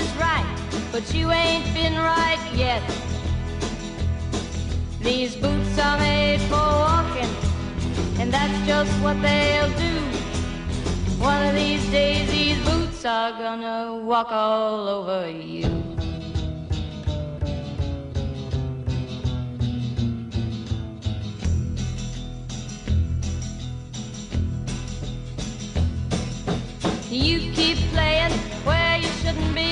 is right, but you ain't been right yet. These boots are made for walking, and that's just what they'll do. One of these days these boots are gonna walk all over you. You keep playing where you shouldn't be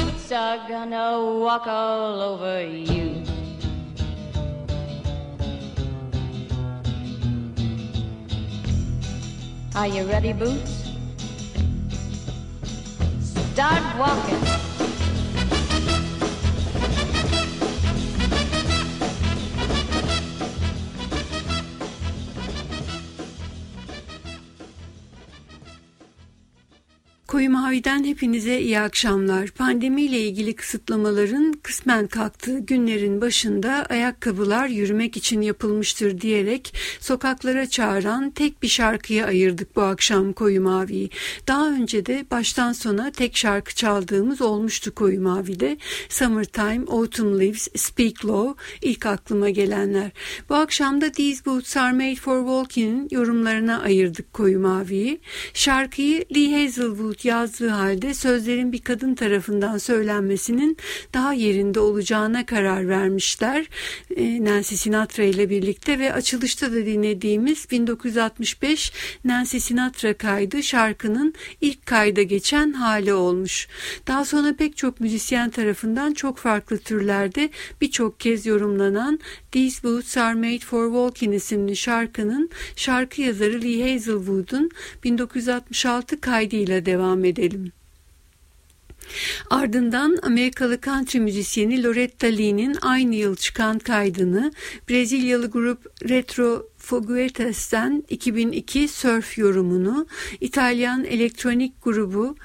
are gonna walk all over you. Are you ready, Boots? Start walking. Koyu Mavi'den hepinize iyi akşamlar. Pandemiyle ilgili kısıtlamaların kısmen kalktığı günlerin başında ayakkabılar yürümek için yapılmıştır diyerek sokaklara çağıran tek bir şarkıya ayırdık bu akşam Koyu Mavi'yi. Daha önce de baştan sona tek şarkı çaldığımız olmuştu Koyu Mavi'de. Summertime, Autumn Leaves, Speak Low ilk aklıma gelenler. Bu akşam da These Boots Are Made For Walking'in yorumlarına ayırdık Koyu Mavi'yi. Şarkıyı Lee Hazelwood yazdığı halde sözlerin bir kadın tarafından söylenmesinin daha yerinde olacağına karar vermişler. E, Nancy Sinatra ile birlikte ve açılışta da dinlediğimiz 1965 Nancy Sinatra kaydı şarkının ilk kayda geçen hali olmuş. Daha sonra pek çok müzisyen tarafından çok farklı türlerde birçok kez yorumlanan These Boots Are Made For Walking isimli şarkının şarkı yazarı Lee Hazelwood'un 1966 kaydıyla devam edelim. Ardından Amerikalı country müzisyeni Loretta Lee'nin aynı yıl çıkan kaydını Brezilyalı grup Retro Foguetes'ten 2002 surf yorumunu İtalyan elektronik grubu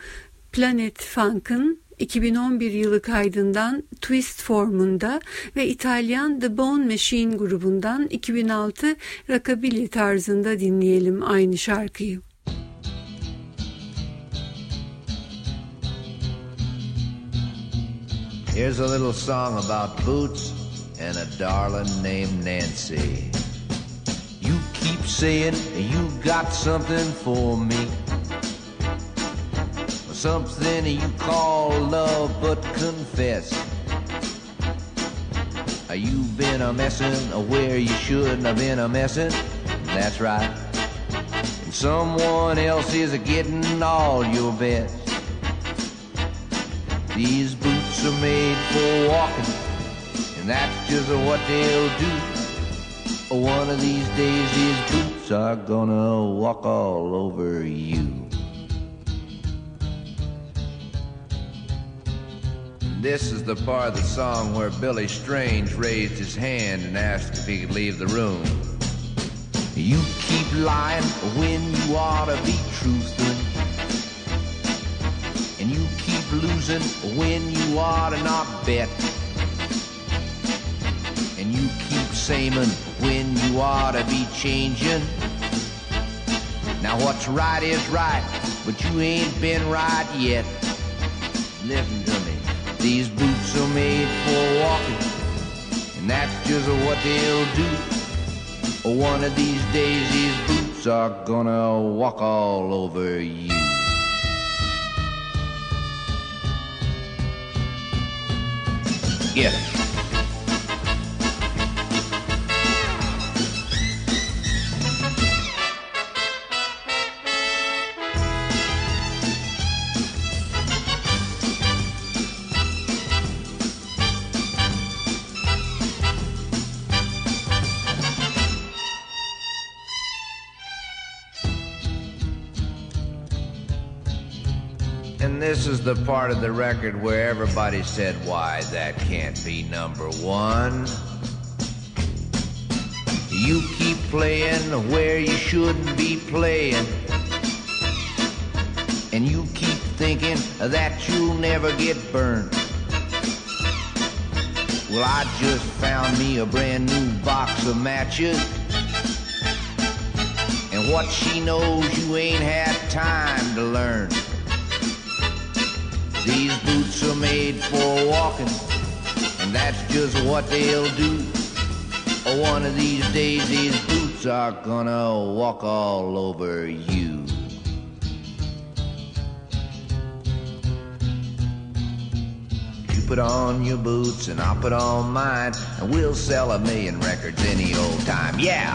Planet Funk'ın 2011 yılı kaydından Twist formunda ve İtalyan The Bone Machine grubundan 2006 rockabilly tarzında dinleyelim aynı şarkıyı. Here's a little song about boots and a darling named Nancy. You keep saying you got something for me. Something you call love, but confess You've been a messin' where you shouldn't have been a messin'. That's right. And someone else is a getting all your best. These boots are made for walking, and that's just what they'll do. One of these days, these boots are gonna walk all over you. This is the part of the song where Billy Strange raised his hand and asked if he could leave the room. You keep lying when you ought to be truthing. When you ought to not bet. And you keep saying when you ought to be changing. Now what's right is right, but you ain't been right yet. Listen to me. These boots are made for walking, and that's just what they'll do. One of these days, these boots are gonna walk all over you. Get this is the part of the record where everybody said, why, that can't be number one. You keep playing where you shouldn't be playing. And you keep thinking that you'll never get burned. Well, I just found me a brand new box of matches. And what she knows you ain't had time to learn. These boots are made for walking, and that's just what they'll do. One of these days, these boots are gonna walk all over you. You put on your boots, and I'll put on mine, and we'll sell a million records any old time. Yeah!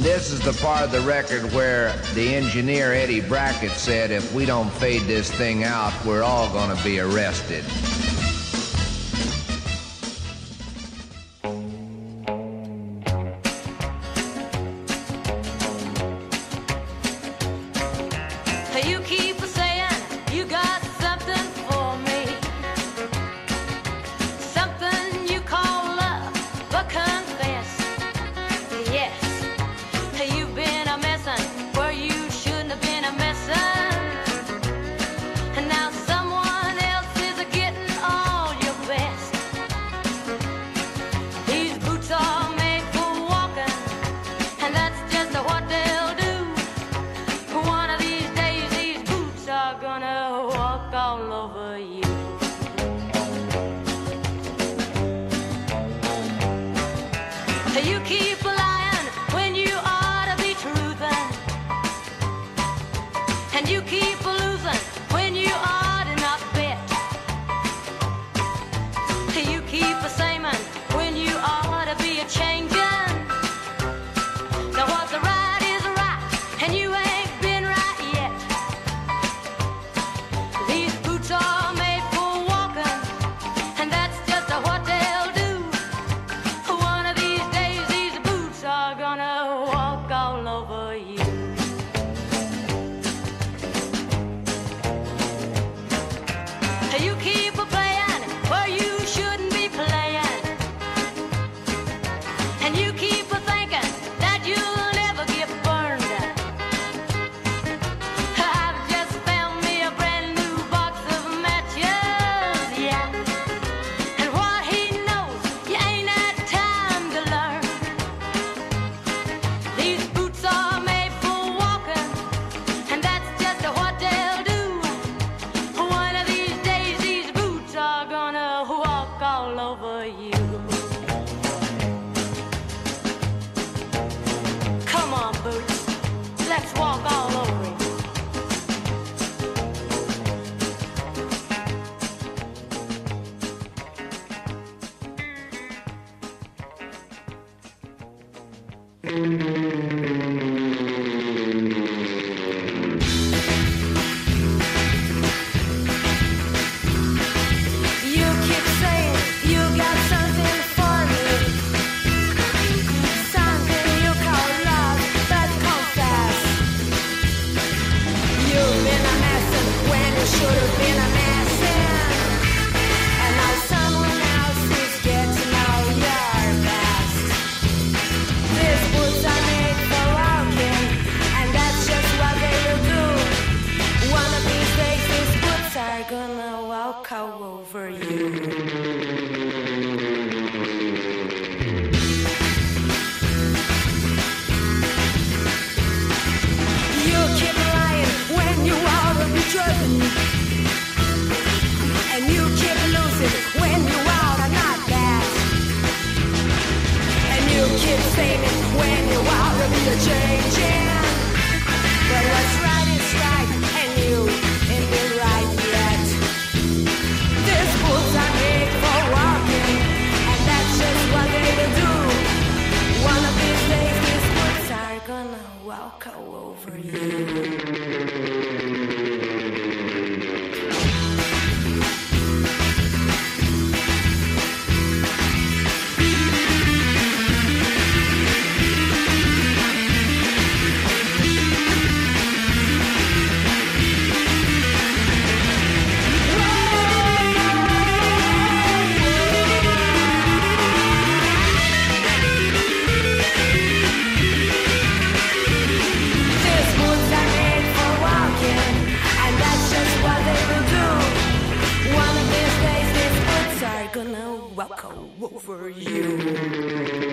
This is the part of the record where the engineer Eddie Brackett said if we don't fade this thing out, we're all going to be arrested. Do you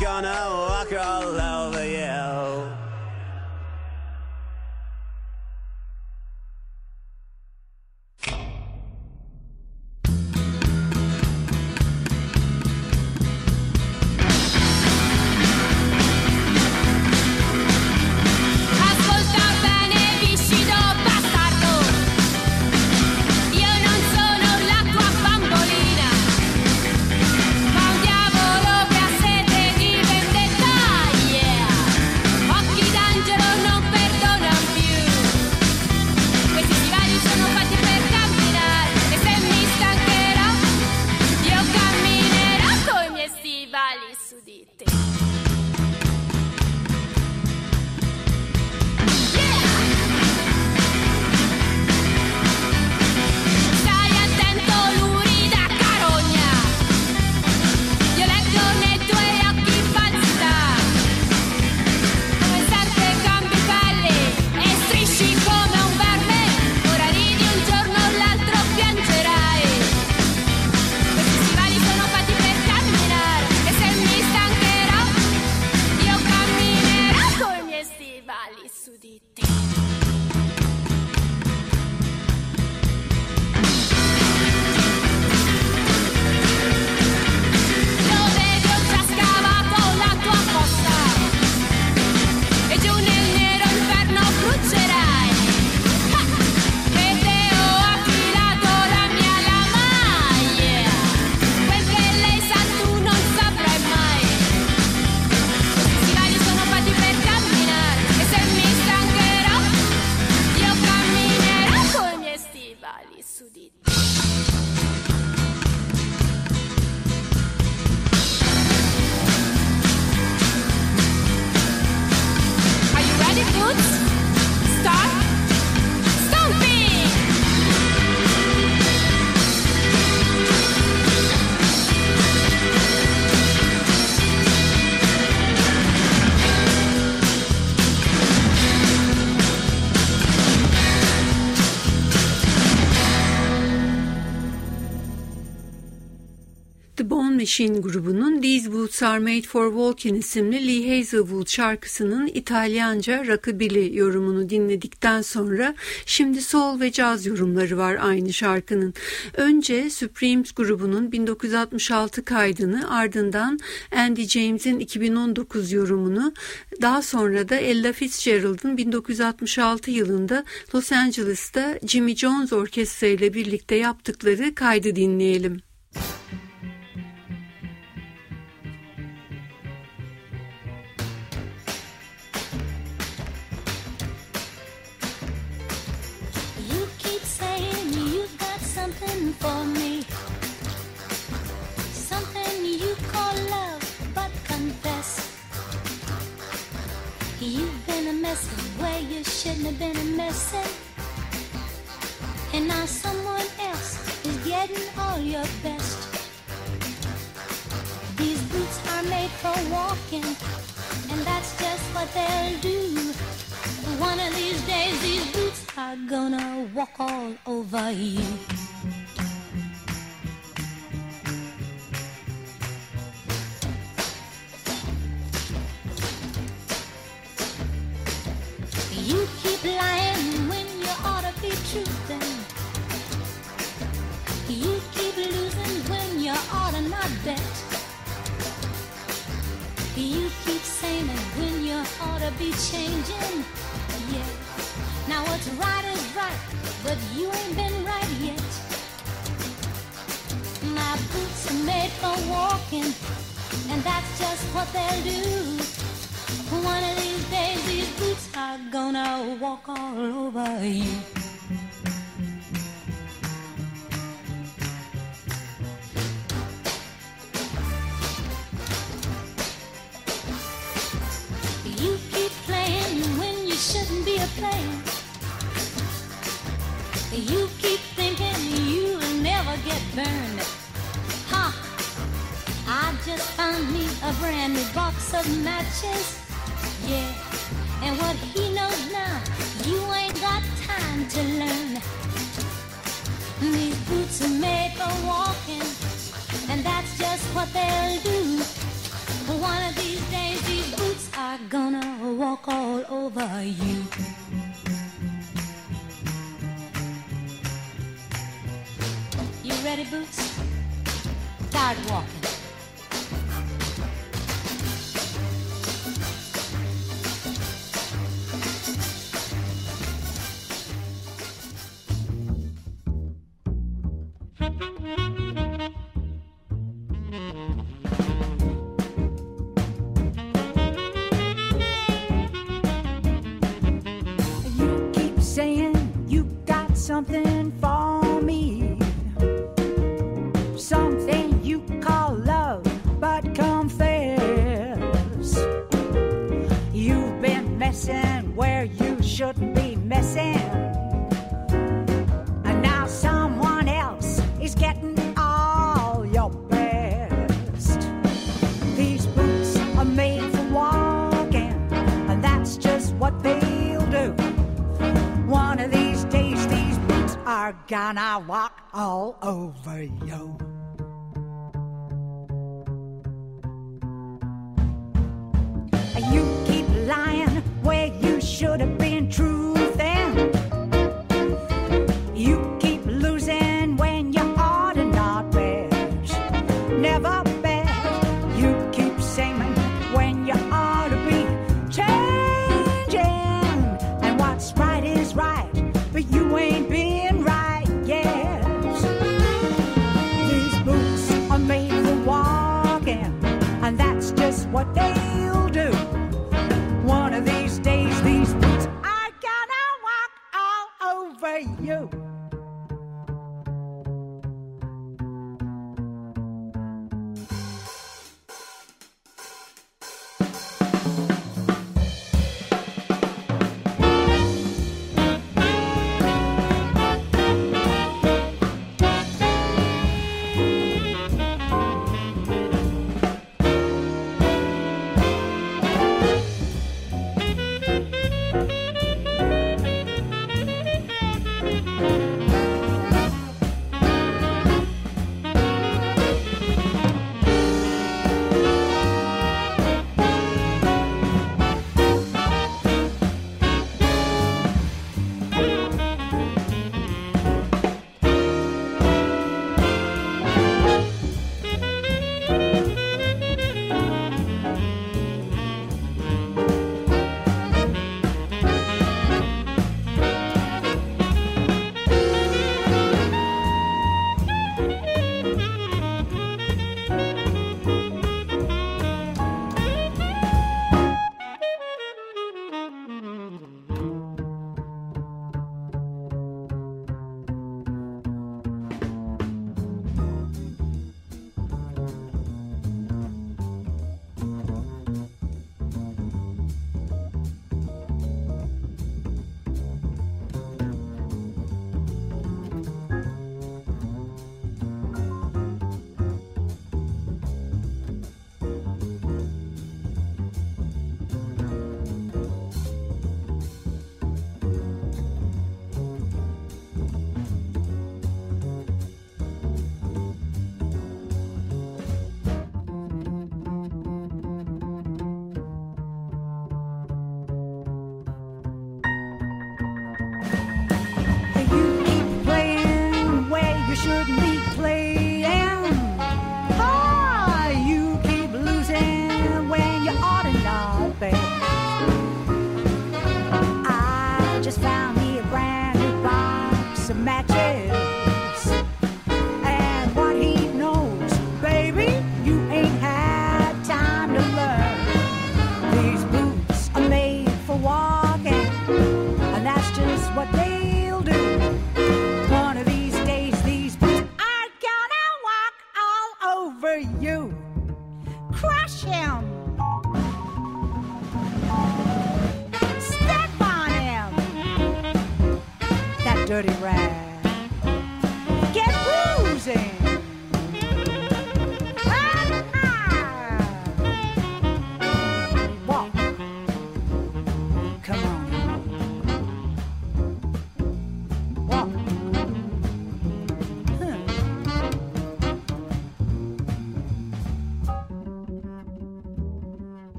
gonna walk all over. Machine grubunun These Boots Are Made for Walking isimli Lee Hazelwood şarkısının İtalyanca rockabilly yorumunu dinledikten sonra şimdi soul ve caz yorumları var aynı şarkının. Önce Supremes grubunun 1966 kaydını ardından Andy James'in 2019 yorumunu daha sonra da Ella Fitzgerald'ın 1966 yılında Los Angeles'ta Jimmy Jones Orkestra ile birlikte yaptıkları kaydı dinleyelim. For me. Something you call love, but confess. You've been a messin' where you shouldn't have been a messin'. And now someone else is getting all your best. These boots are made for walking, and that's just what they'll do. One of these days, these boots are gonna walk all over you. be changing, yeah. Now what's right is right, but you ain't been right yet. My boots are made for walking, and that's just what they'll do. One of these days, these boots are gonna walk all over you. You keep thinking you'll never get burned. Ha! I just found me a brand new box of matches. Yeah, and what he knows now, you ain't got time to learn. These boots are made for walking, and that's just what they'll do. One of these days, these boots are gonna walk all over you. ready, Boots? tired walking. something and I walk all over you.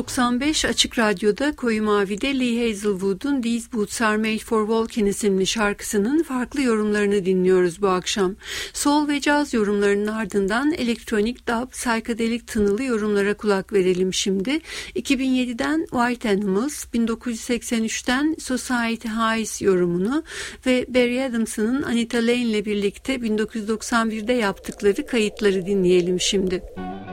95 Açık Radyo'da Koyu Mavi'de Lee Hazelwood'un These Boots Are Made for Walking isimli şarkısının farklı yorumlarını dinliyoruz bu akşam. Sol ve caz yorumlarının ardından elektronik, dub, psychedelic tınılı yorumlara kulak verelim şimdi. 2007'den White Animals, 1983'ten Society Highs yorumunu ve Barry Adamson'ın Anita Lane ile birlikte 1991'de yaptıkları kayıtları dinleyelim şimdi. Müzik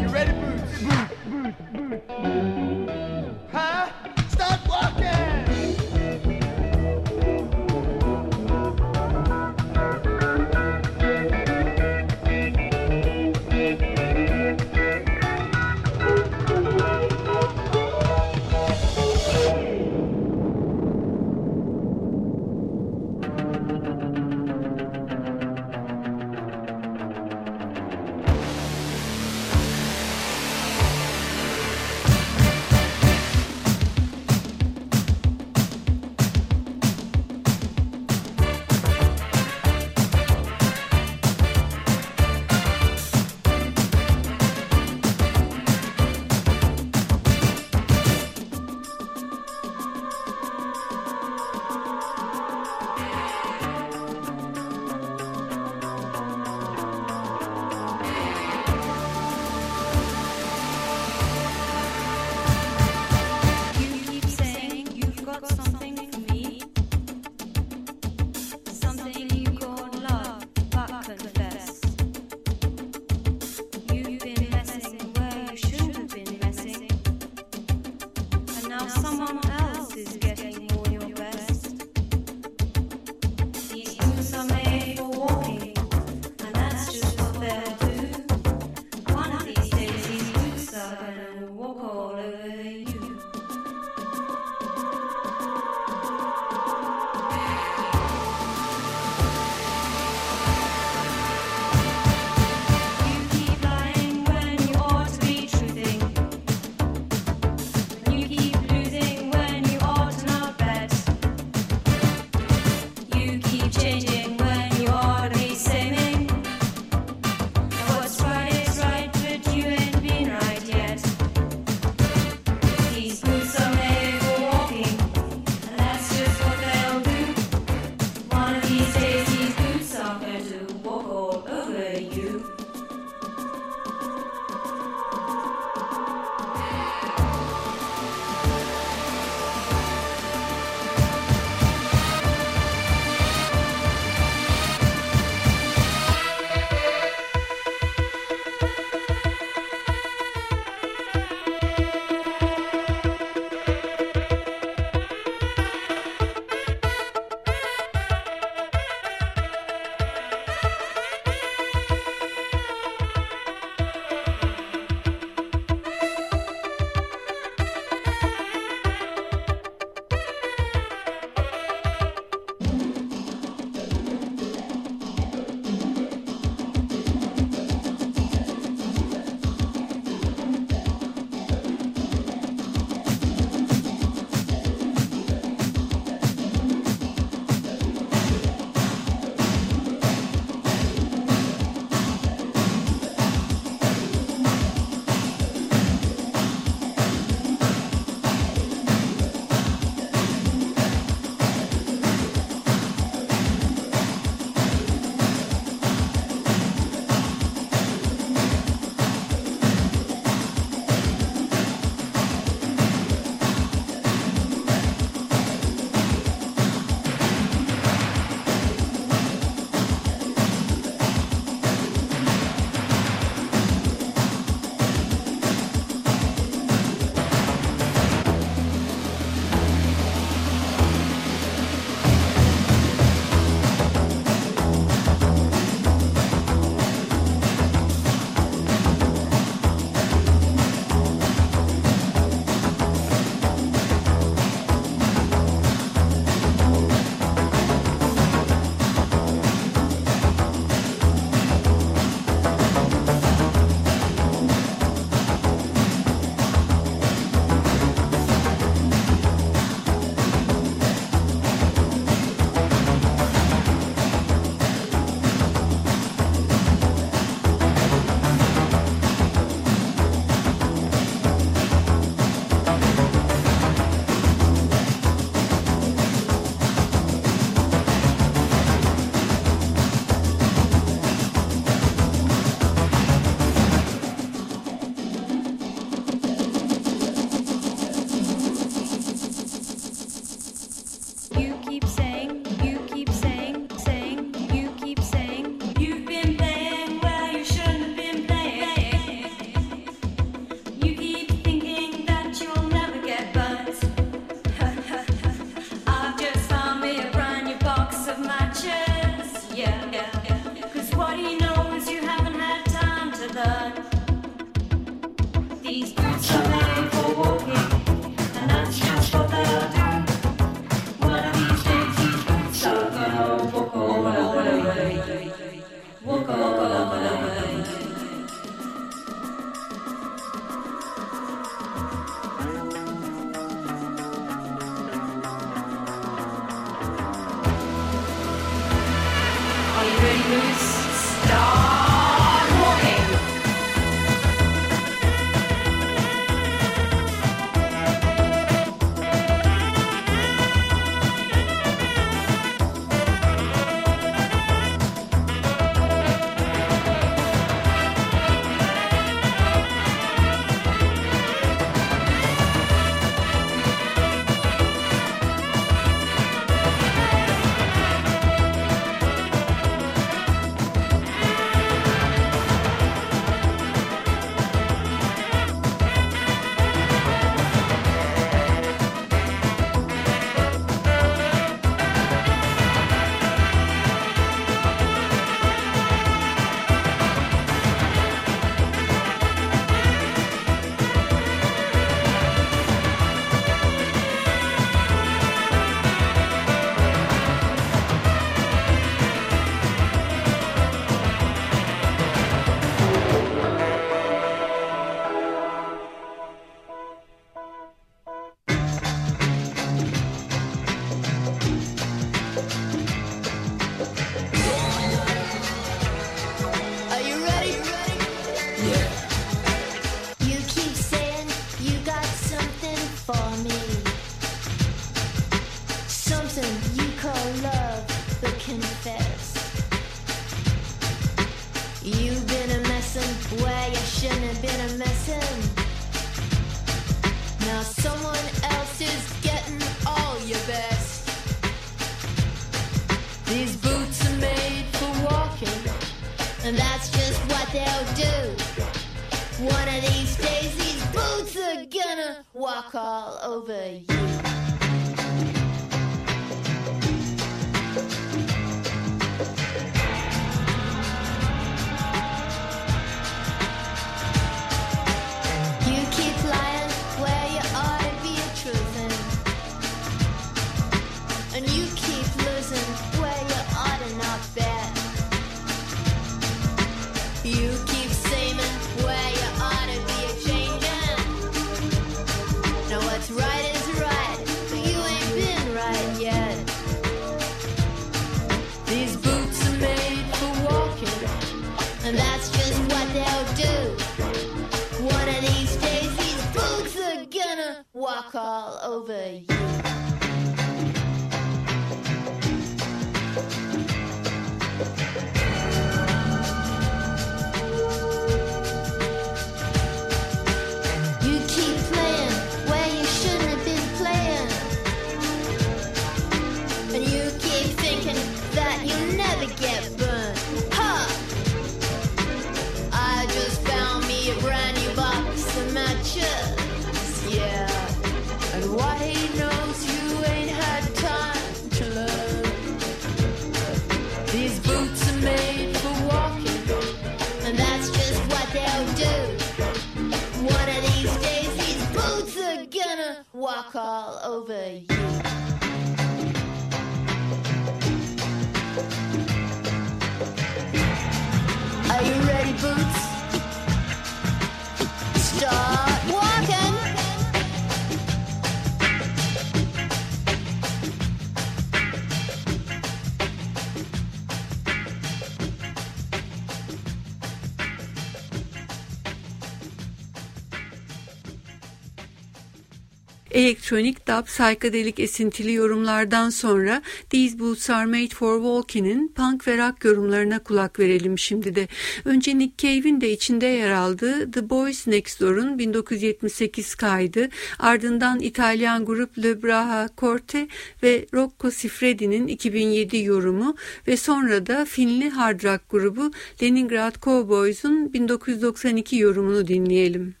elektronik dub psychedelic esintili yorumlardan sonra These Boots Are Made For Walking'in punk ve rock yorumlarına kulak verelim şimdi de. Önce Nick Cave'in de içinde yer aldığı The Boys Next Door'un 1978 kaydı ardından İtalyan grup Le Braha Corte ve Rocco Siffredi'nin 2007 yorumu ve sonra da Finli hard rock grubu Leningrad Cowboys'un 1992 yorumunu dinleyelim.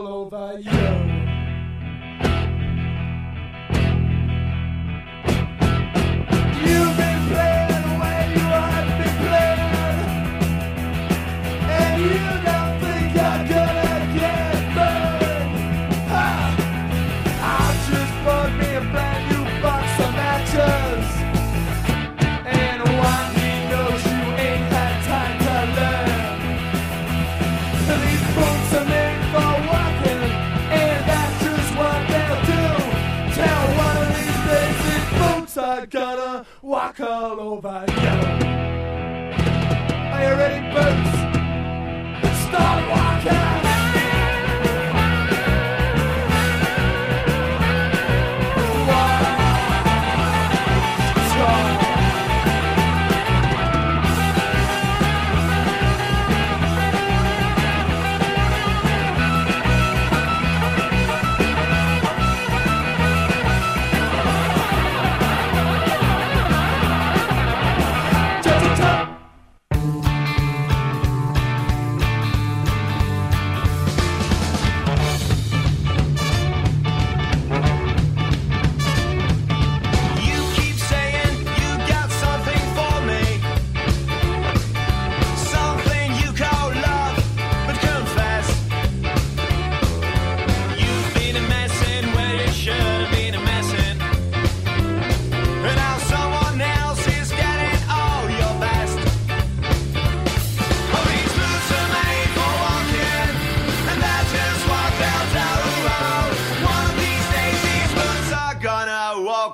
all over you. call over you.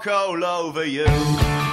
all over you.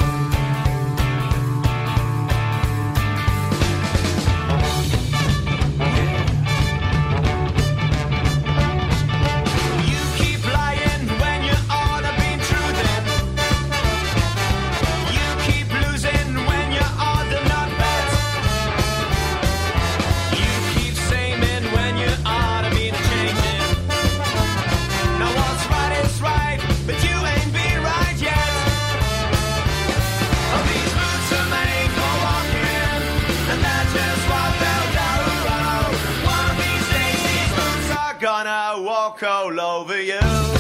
all over you.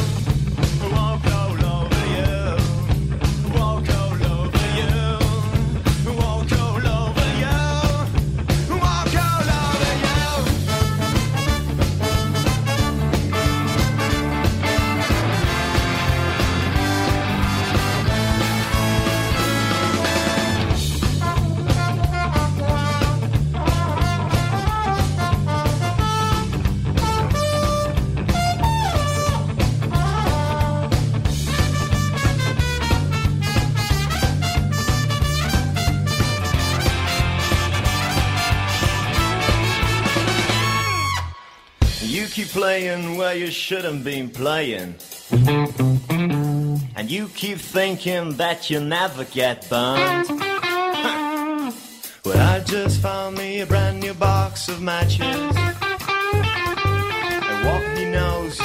playing where you shouldn't be playing. And you keep thinking that you never get burned. well, I just found me a brand new box of matches. And Walkney knows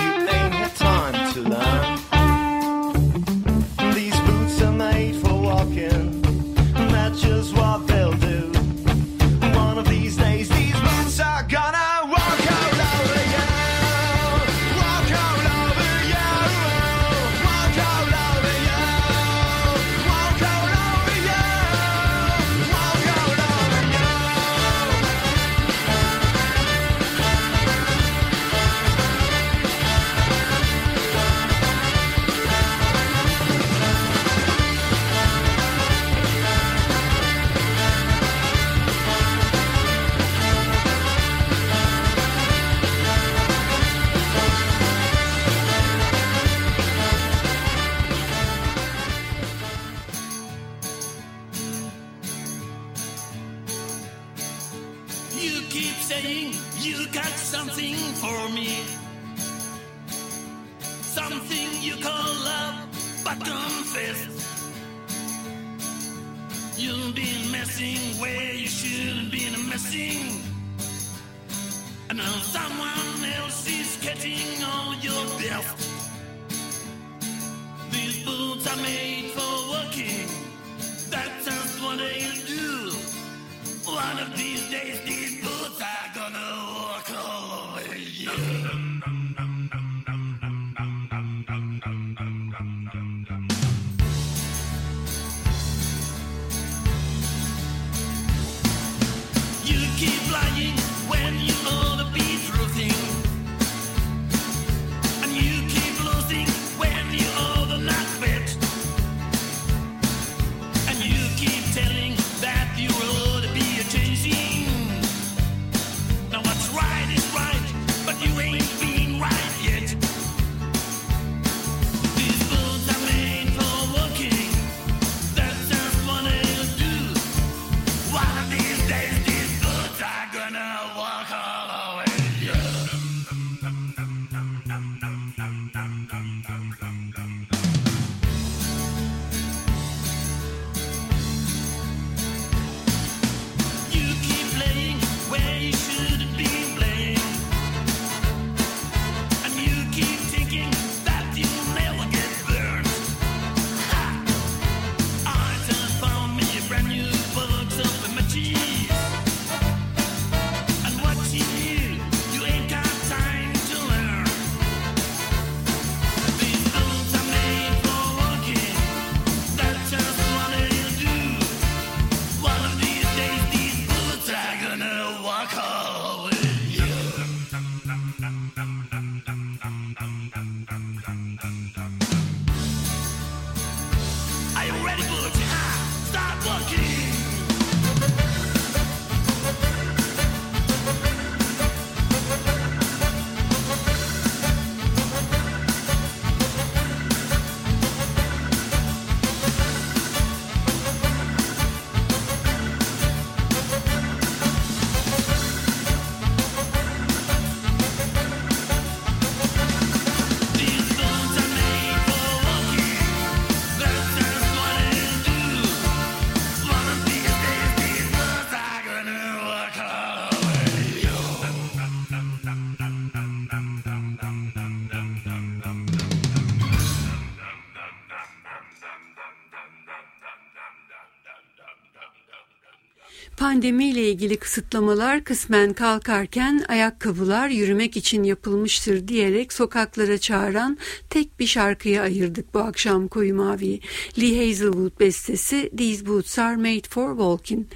Pandemiyle ilgili kısıtlamalar kısmen kalkarken ayakkabılar yürümek için yapılmıştır diyerek sokaklara çağıran tek bir şarkıya ayırdık bu akşam Koyu Mavi'yi. Lee Hazelwood bestesi These Boots Are Made for Walking.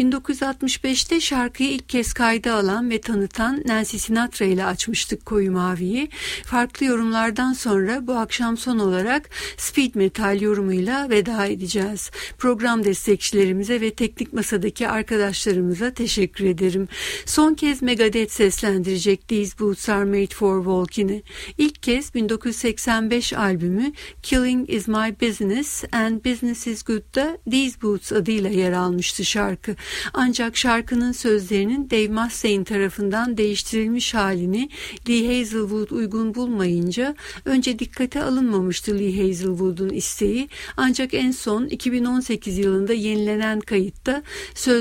1965'te şarkıyı ilk kez kayda alan ve tanıtan Nancy Sinatra ile açmıştık Koyu Mavi'yi. Farklı yorumlardan sonra bu akşam son olarak speed metal yorumuyla veda edeceğiz. Program destekçilerimize ve teknik masadaki arkadaşlarımıza teşekkür ederim. Son kez Megadeth seslendirecek These Boots Are Made for Walking'i. İlk kez 1985 albümü Killing Is My Business and Business Is Good'da These Boots adıyla yer almıştı şarkı. Ancak şarkının sözlerinin Dave Mustaine tarafından değiştirilmiş halini Lee Hazelwood uygun bulmayınca önce dikkate alınmamıştı Lee Hazelwood'un isteği. Ancak en son 2018 yılında yenilenen kayıtta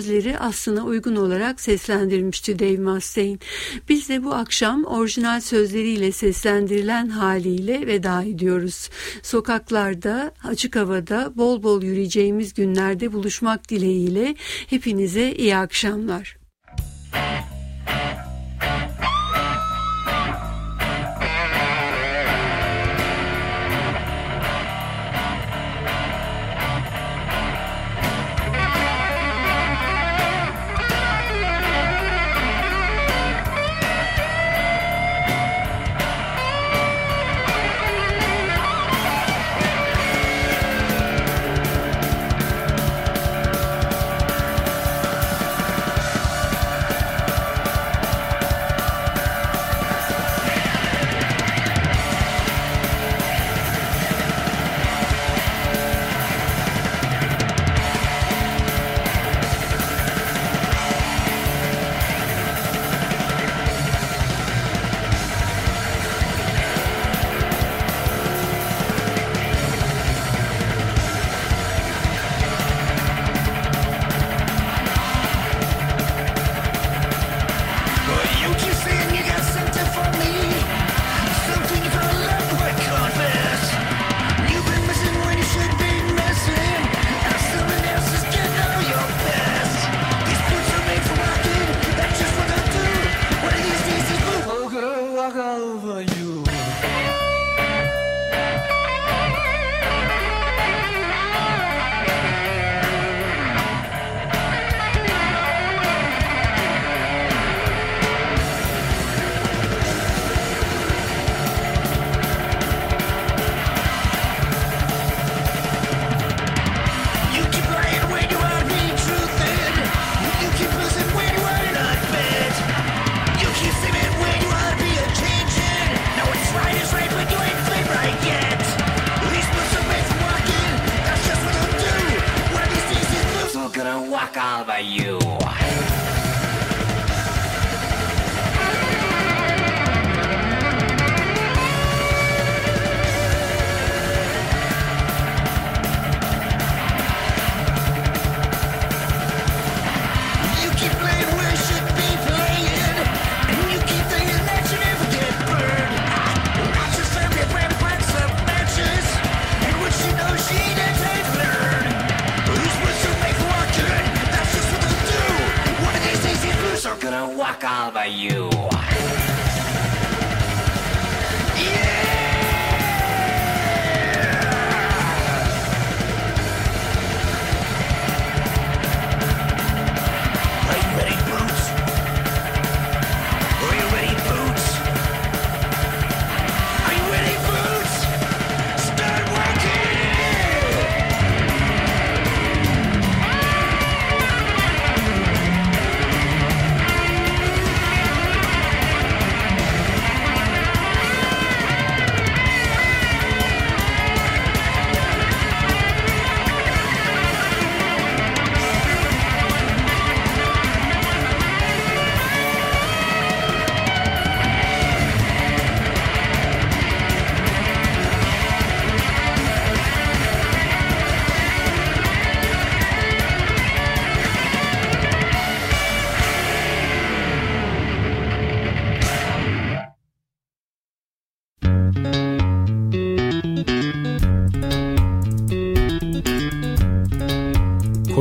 sözleri aslına uygun olarak seslendirmişti Dave Mustaine. Biz de bu akşam orijinal sözleriyle seslendirilen haliyle veda ediyoruz. Sokaklarda, açık havada bol bol yürüyeceğimiz günlerde buluşmak dileğiyle hepinize iyi akşamlar. walk